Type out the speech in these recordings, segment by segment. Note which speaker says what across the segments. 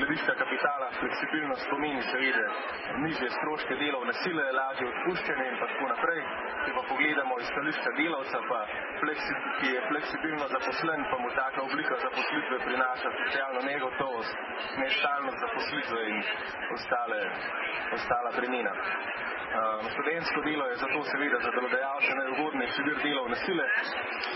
Speaker 1: gledišča kapitala fleksibilnost pomeni seveda nižje stroške delovne sile, lažje odpuščanje in tako naprej. Če pa pogledamo iz stališča delavca, pa fleksi, ki je fleksibilno zaposlen, pa mu taka oblika zaposlitve prinaša socialno negotovost, nestalnost zaposlitve in ostale, ostala bremena. Um, študentsko delo je zato seveda za delodajalce najugodnejši vir delovne sile,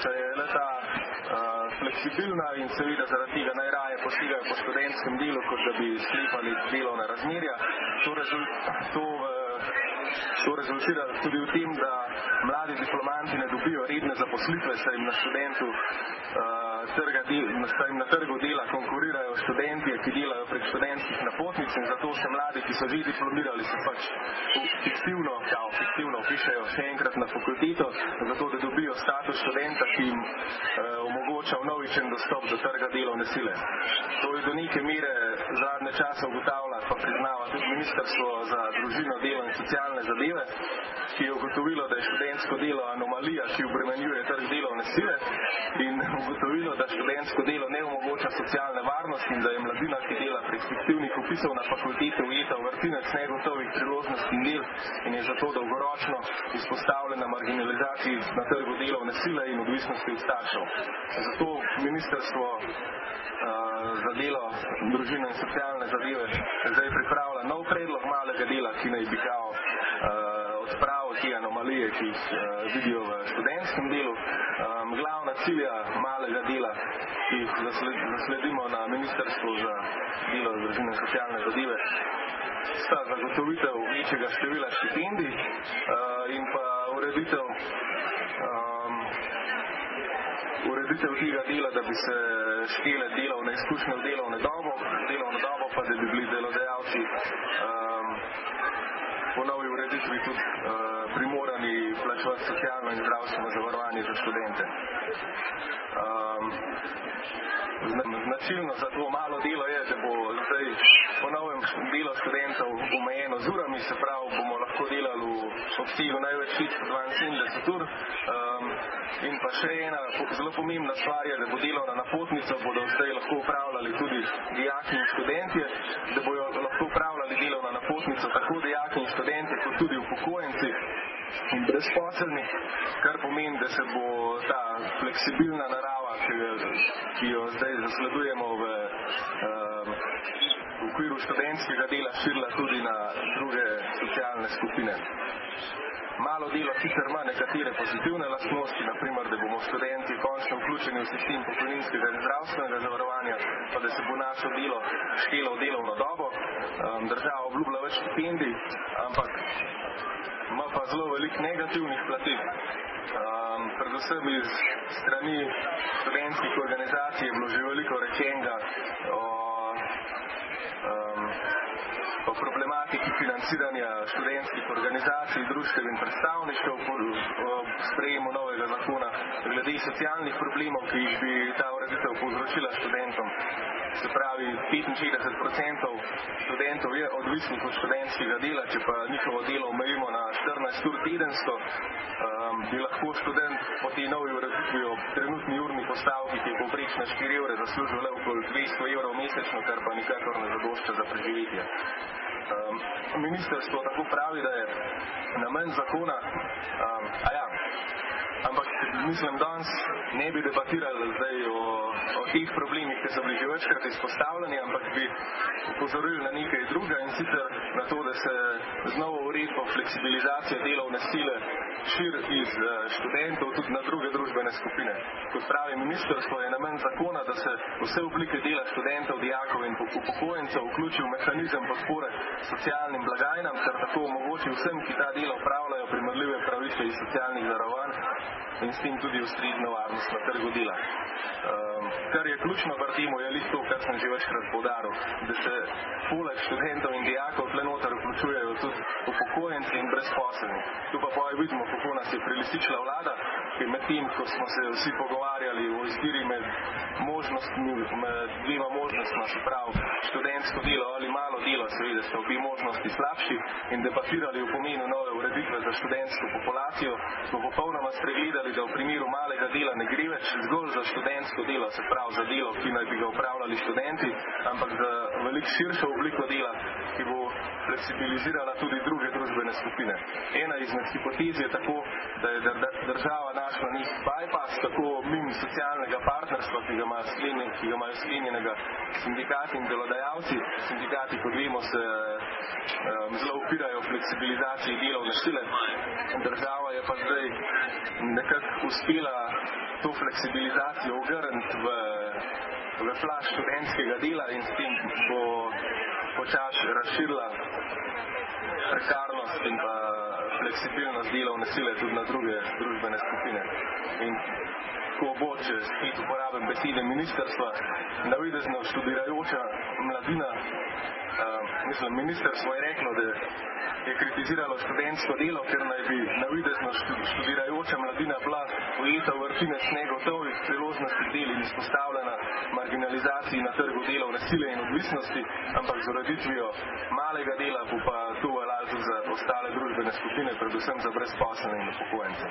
Speaker 1: saj je le ta uh, fleksibilna in seveda zaradi tega najraje posegajo po študentskem delu, kot da bi sklepali delovna razmerja. To, rezult, to, uh, to rezultira tudi v tem, da mladi diplomanti ne dobijo redne zaposlitve, saj jim na študentu uh, trga del, jim na trgu dela konkurirajo študenti, ki delajo prek študentskih napotnic in zato se mladi, ki so že diplomirali, se pač fiktivno, kao, fiktivno pišejo še enkrat na fakulteto, zato da dobijo status študenta, ki jim uh, omogoča vnovičen dostop do trga delovne sile. To je do neke mere zadnje čase ugotavlja, pa priznava tudi Ministrstvo za družino, delo in socialne zadeve, ki je ugotovilo, da je študentsko delo anomalija, ki obremenjuje trg delovne sile in ugotovilo, da študentsko delo ne omogoča socialne varnosti in da je mladina, ki dela prek fiktivnih upisov na fakultete, ujeta v vrtinec negotovih priložnosti in del in je zato dolgoročno izpostavljena marginalizaciji na trgu delovne sile in odvisnosti od staršev. Zato ministrstvo za delo, družino in socialne zadeve zdaj pripravlja nov predlog malega dela, ki naj bi kao odpravil te anomalije, ki jih vidijo v študentskem delu. Cilja malega dela, ki jih zasledimo na Ministrstvu za delo, družino in socialne zadeve, sta zagotovitev večjega števila štipendij in pa ureditev um, ureditev tega dela, da bi se štele delovne izkušnje v delovne dobo, delovno dobo pa da bi bili delodajalci um, po novi ureditvi tudi uh, primorani plačevati socialno in zdravstveno zavarovanje za študente. Um, značilno za to malo delo je, da bo zdaj po novem delo študentov omejeno z urami, se pravi, bomo lahko delali v obsegu največ 72 ur. Um, in pa še ena zelo pomembna stvar je, da bo delovna napotnica, bodo zdaj lahko upravljali tudi dijaki in študentje, da bojo lahko upravljali delovna napotnica tako dijaki in študentje, kot tudi upokojenci in brezposelni, kar pomeni, da se bo ta fleksibilna narava, ki, ki jo zdaj zasledujemo v, um, v okviru študentskega dela, širila tudi na druge socialne skupine. Malo delo sicer ima nekatere pozitivne lastnosti, naprimer, da bomo študenti končno vključeni v sistem pokojninskega in zdravstvenega zavarovanja, pa da se bo naše delo štelo v delovno dobo. Um, država obljublja več štipendij, ampak ima pa zelo veliko negativnih plati. Um, predvsem iz strani študentskih organizacij je bilo že veliko rečenega o, o problematiki financiranja študentskih organizacij, društev in predstavništev o sprejemu novega zakona glede socialnih problemov, ki jih bi ta ureditev povzročila študentom. Se pravi, 65% študentov je odvisnih od študentskega dela, če pa njihovo delo omejimo na 14 ur tedensko, um, bi lahko študent po tej novi ureditvi ob trenutni urni postavki, ki je povprečna 4 evre, zaslužil le okoli 200 evrov mesečno, kar pa nikakor ne zadošča za preživetje. Um, ministrstvo tako pravi, da je namen zakona, um, a ja, ampak mislim, danes ne bi debatirali zdaj o, o teh problemih, ki so bili že večkrat izpostavljeni, ampak bi upozorili na nekaj druga in sicer na to, da se z novo uredbo fleksibilizacije delovne sile šir iz študentov tudi na druge družbene skupine. Kot pravi ministrstvo, je namen zakona, da se vse oblike dela študentov, dijakov in upokojencev vključi v mehanizem podpore socialnim blagajnam, ter tako omogoči vsem, ki ta delo upravljajo, primerljive pravice iz socialnih darovanj in s tem tudi ustrezno varnost na trgu dela. Um, kar je ključno v temu, je listo, kar sem že večkrat podaril, da se poleg študentov in dijakov tle noter vključujejo tudi upokojenci in brezposelni. Tu pa pa vidimo, kako nas je prelisičila vlada, ki med tem, ko smo se vsi pogovarjali o izbiri med možnostmi, med dvema možnostma, se pravi študentsko delo ali malo delo, seveda so obi možnosti slabši in debatirali o pomenu nove ureditve za študentsko populacijo, smo popolnoma spregledali da v primeru malega dela ne gre več zgolj za študentsko delo, se pravi za delo, ki naj bi ga upravljali študenti, ampak za veliko širšo obliko dela, ki bo fleksibilizirala tudi druge družbene skupine. Ena izmed hipotez je tako, da je država našla nek bypass, tako mimo socialnega partnerstva, ki ga imajo sklenjen, ki ga imajo sklenjenega sindikati in delodajalci. Sindikati, kot vemo, se um, zelo upirajo fleksibilizaciji delovne sile. Država je pa zdaj nekako uspela to fleksibilizacijo ogrniti v, v flaš študentskega dela in s tem bo počasi razširila prekarnost in pa fleksibilnost delovne sile tudi na druge družbene skupine. In ko bo, če spet uporabim besede ministerstva, navidezno študirajoča mladina, uh, mislim, ministerstvo je reklo, da je kritiziralo študentsko delo, ker naj bi navidezno študirajoča mladina bila ujeta v vrtine negotovih preloznosti del in izpostavljena marginalizaciji na trgu delovne sile in odvisnosti, ampak z ureditvijo malega dela bo pa to tudi za ostale družbene skupine, predvsem za brezposelne in upokojence.